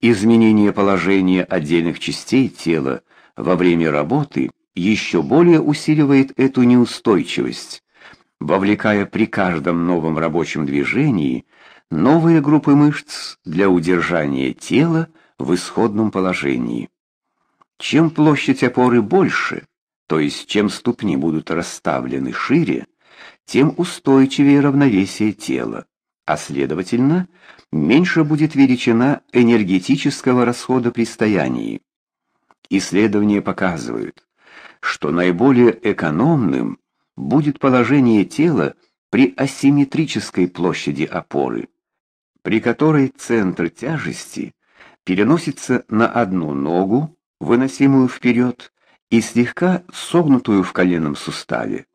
Изменение положения отдельных частей тела во время работы еще более усиливает эту неустойчивость, вовлекая при каждом новом рабочем движении новые группы мышц для удержания тела в исходном положении. Чем площадь опоры больше, то есть чем ступни будут расставлены шире, тем устойчивее равновесие тела, а следовательно, меньше будет величина энергетического расхода при стоянии. Исследования показывают, что наиболее экономным будет положение тела при асимметрической площади опоры, при которой центр тяжести переносится на одну ногу, выносимую вперед, и слегка согнутую в коленном суставе.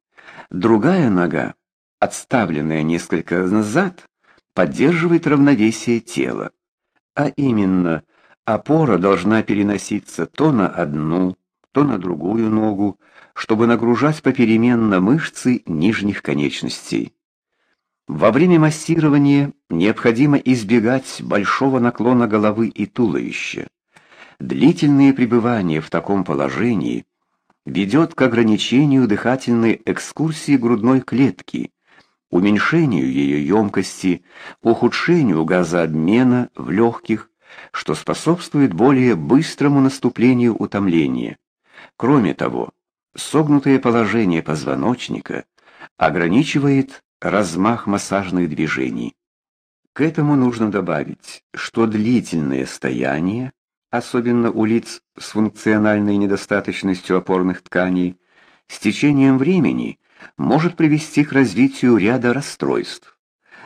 Другая нога, отставленная несколько назад, поддерживает равновесие тела. А именно, опора должна переноситься то на одну, то на другую ногу, чтобы нагружать попеременно мышцы нижних конечностей. Во время массирования необходимо избегать большого наклона головы и туловища. Длительное пребывание в таком положении ведет к ограничению дыхательной экскурсии грудной клетки, уменьшению ее емкости, ухудшению газообмена в легких, что способствует более быстрому наступлению утомления. Кроме того, согнутое положение позвоночника ограничивает размах массажных движений. К этому нужно добавить, что длительное стояние, особенно у лиц с функциональной недостаточностью опорных тканей, с течением времени может привести к развитию ряда расстройств,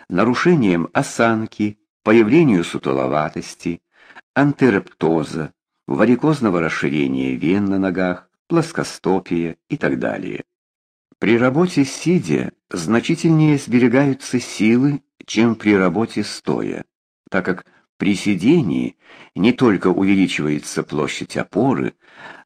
нарушением осанки, появлению сутуловатости, антероптоза, варикозного расширения вен на ногах, плоскостопия и так далее. При работе сидя значительнее сберегаются силы, чем при работе стоя, так как при сидении не только увеличивается площадь опоры,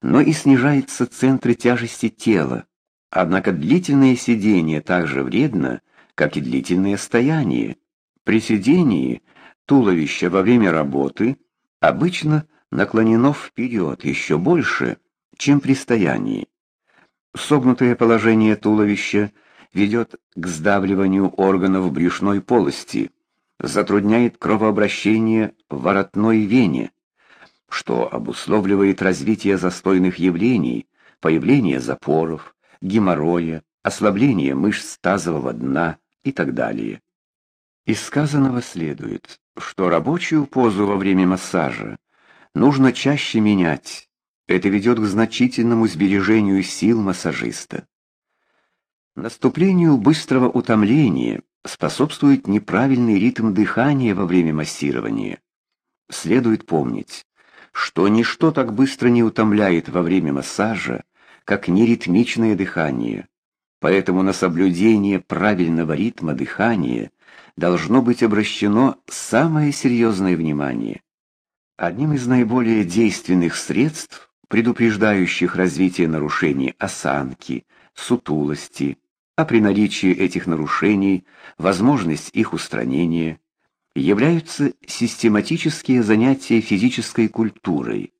но и снижается центр тяжести тела. Однако длительное сидение так же вредно, как и длительное стояние. При сидении туловище во время работы обычно наклонено вперед еще больше, чем при стоянии. Согнутое положение туловища ведет к сдавливанию органов брюшной полости, затрудняет кровообращение в воротной вене, что обусловливает развитие застойных явлений, появление запоров, геморроя, ослабление мышц тазового дна и так далее. Из сказанного следует, что рабочую позу во время массажа нужно чаще менять. Это ведет к значительному сбережению сил массажиста. Наступлению быстрого утомления способствует неправильный ритм дыхания во время массирования. Следует помнить, что ничто так быстро не утомляет во время массажа, как неритмичное дыхание. Поэтому на соблюдение правильного ритма дыхания должно быть обращено самое серьезное внимание. Одним из наиболее действенных средств, предупреждающих развитие нарушений осанки, сутулости, а при наличии этих нарушений возможность их устранения, являются систематические занятия физической культурой,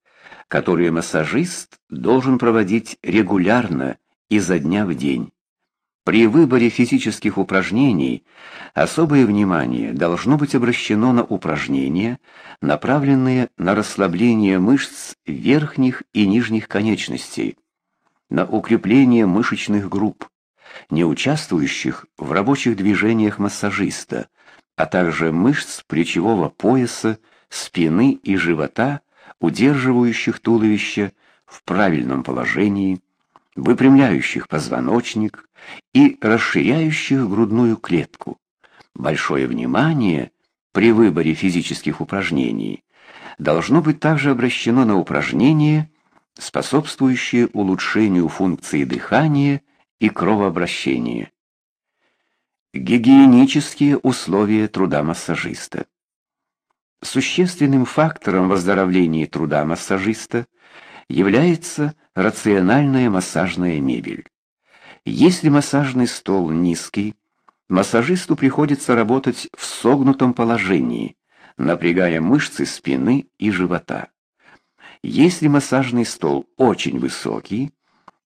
которые массажист должен проводить регулярно изо дня в день. При выборе физических упражнений особое внимание должно быть обращено на упражнения, направленные на расслабление мышц верхних и нижних конечностей, на укрепление мышечных групп, не участвующих в рабочих движениях массажиста, а также мышц плечевого пояса, спины и живота, удерживающих туловище в правильном положении, выпрямляющих позвоночник и расширяющих грудную клетку. Большое внимание при выборе физических упражнений должно быть также обращено на упражнения, способствующие улучшению функции дыхания и кровообращения. Гигиенические условия труда массажиста. Существенным фактором выздоровления труда массажиста является рациональная массажная мебель. Если массажный стол низкий, массажисту приходится работать в согнутом положении, напрягая мышцы спины и живота. Если массажный стол очень высокий,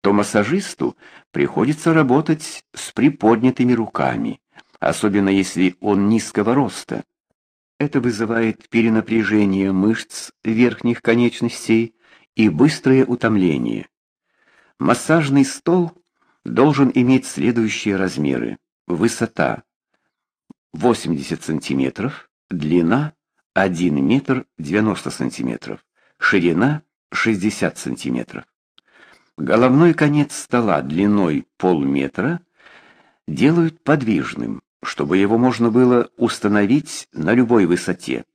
то массажисту приходится работать с приподнятыми руками, особенно если он низкого роста. Это вызывает перенапряжение мышц верхних конечностей и быстрое утомление. Массажный стол должен иметь следующие размеры. Высота 80 см, длина 1 метр 90 см, ширина 60 см. Головной конец стола длиной полметра делают подвижным, чтобы его можно было установить на любой высоте.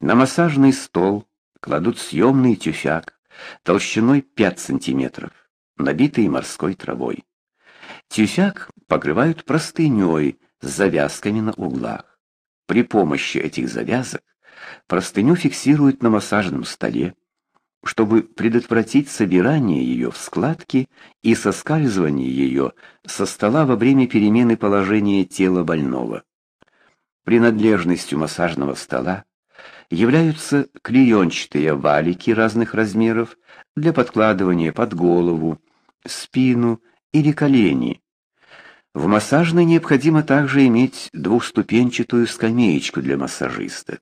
На массажный стол кладут съемный тюфяк толщиной 5 см, набитый морской травой. Тюфяк покрывают простыней с завязками на углах. При помощи этих завязок простыню фиксируют на массажном столе, чтобы предотвратить собирание ее в складки и соскальзывание ее со стола во время перемены положения тела больного. Принадлежностью массажного стола являются клеенчатые валики разных размеров для подкладывания под голову, спину или колени. В массажной необходимо также иметь двухступенчатую скамеечку для массажиста.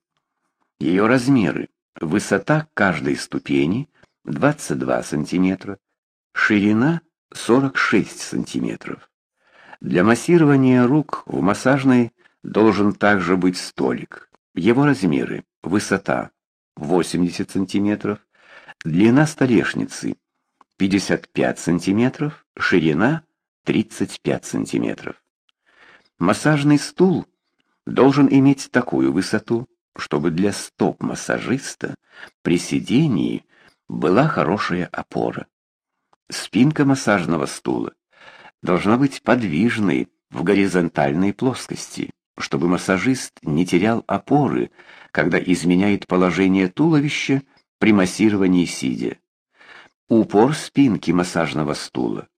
Ее размеры Высота каждой ступени 22 см, ширина 46 см. Для массирования рук в массажной должен также быть столик. Его размеры: высота 80 см, длина столешницы 55 см, ширина 35 см. Массажный стул должен иметь такую высоту, чтобы для стоп массажиста при сидении была хорошая опора. Спинка массажного стула должна быть подвижной в горизонтальной плоскости, чтобы массажист не терял опоры, когда изменяет положение туловища при массировании сидя. Упор спинки массажного стула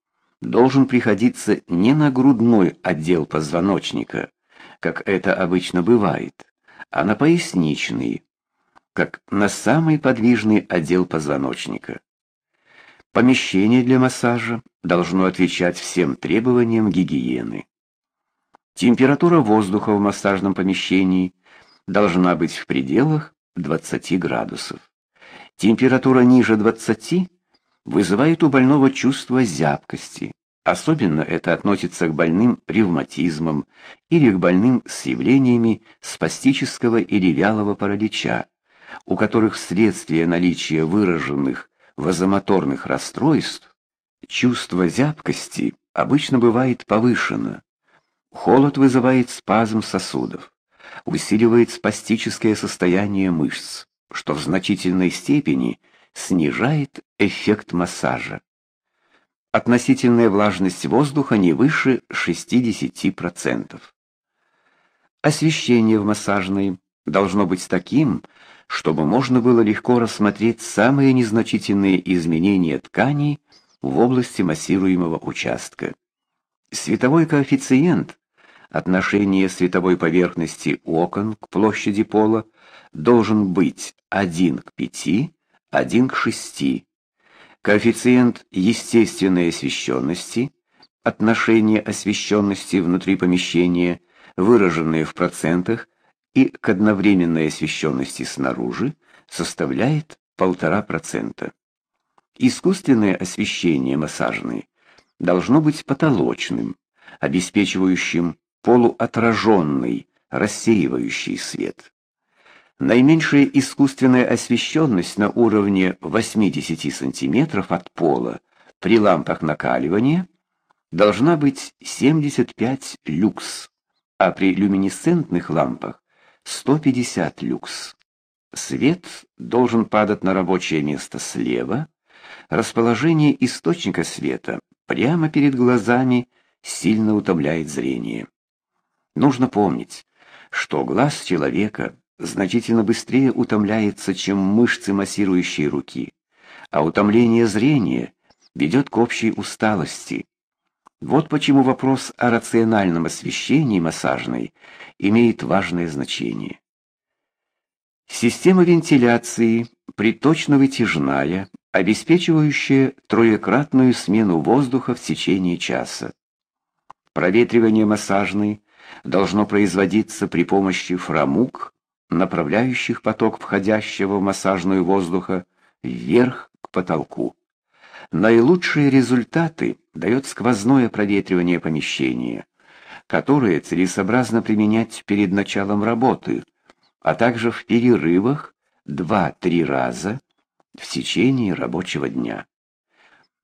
должен приходиться не на грудной отдел позвоночника, как это обычно бывает, а на поясничный, как на самый подвижный отдел позвоночника. Помещение для массажа должно отвечать всем требованиям гигиены. Температура воздуха в массажном помещении должна быть в пределах 20 градусов. Температура ниже 20 вызывает у больного чувство зябкости, Особенно это относится к больным ревматизмом или к больным с явлениями спастического или вялого паралича, у которых вследствие наличия выраженных вазомоторных расстройств чувство зябкости обычно бывает повышено. Холод вызывает спазм сосудов, усиливает спастическое состояние мышц, что в значительной степени снижает эффект массажа относительная влажность воздуха не выше 60%. Освещение в массажной должно быть таким, чтобы можно было легко рассмотреть самые незначительные изменения тканей в области массируемого участка. Световой коэффициент отношение световой поверхности окон к площади пола должен быть 1 к 5, 1 к 6 Коэффициент естественной освещенности, отношение освещенности внутри помещения, выраженные в процентах, и к одновременной освещенности снаружи, составляет 1,5%. Искусственное освещение массажное должно быть потолочным, обеспечивающим полуотраженный, рассеивающий свет. Наименьшая искусственная освещенность на уровне 80 см от пола при лампах накаливания должна быть 75 люкс, а при люминесцентных лампах 150 люкс. Свет должен падать на рабочее место слева. Расположение источника света прямо перед глазами сильно утомляет зрение. Нужно помнить, что глаз человека значительно быстрее утомляется, чем мышцы массирующей руки, а утомление зрения ведет к общей усталости. Вот почему вопрос о рациональном освещении массажной имеет важное значение. Система вентиляции приточно-вытяжная, обеспечивающая троекратную смену воздуха в течение часа. Проветривание массажной должно производиться при помощи фрамуг, направляющих поток входящего в массажную воздуха вверх к потолку. Наилучшие результаты дает сквозное проветривание помещения, которое целесообразно применять перед началом работы, а также в перерывах 2-3 раза в течение рабочего дня.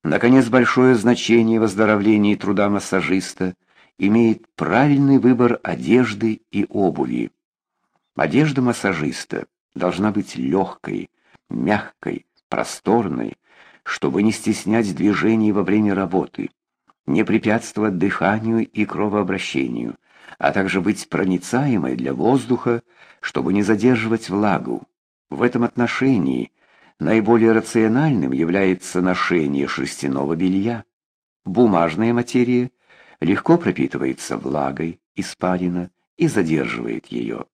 Наконец, большое значение в оздоровлении труда массажиста имеет правильный выбор одежды и обуви. Одежда массажиста должна быть легкой, мягкой, просторной, чтобы не стеснять движений во время работы, не препятствовать дыханию и кровообращению, а также быть проницаемой для воздуха, чтобы не задерживать влагу. В этом отношении наиболее рациональным является ношение шерстяного белья. Бумажная материя легко пропитывается влагой, испарина и задерживает ее.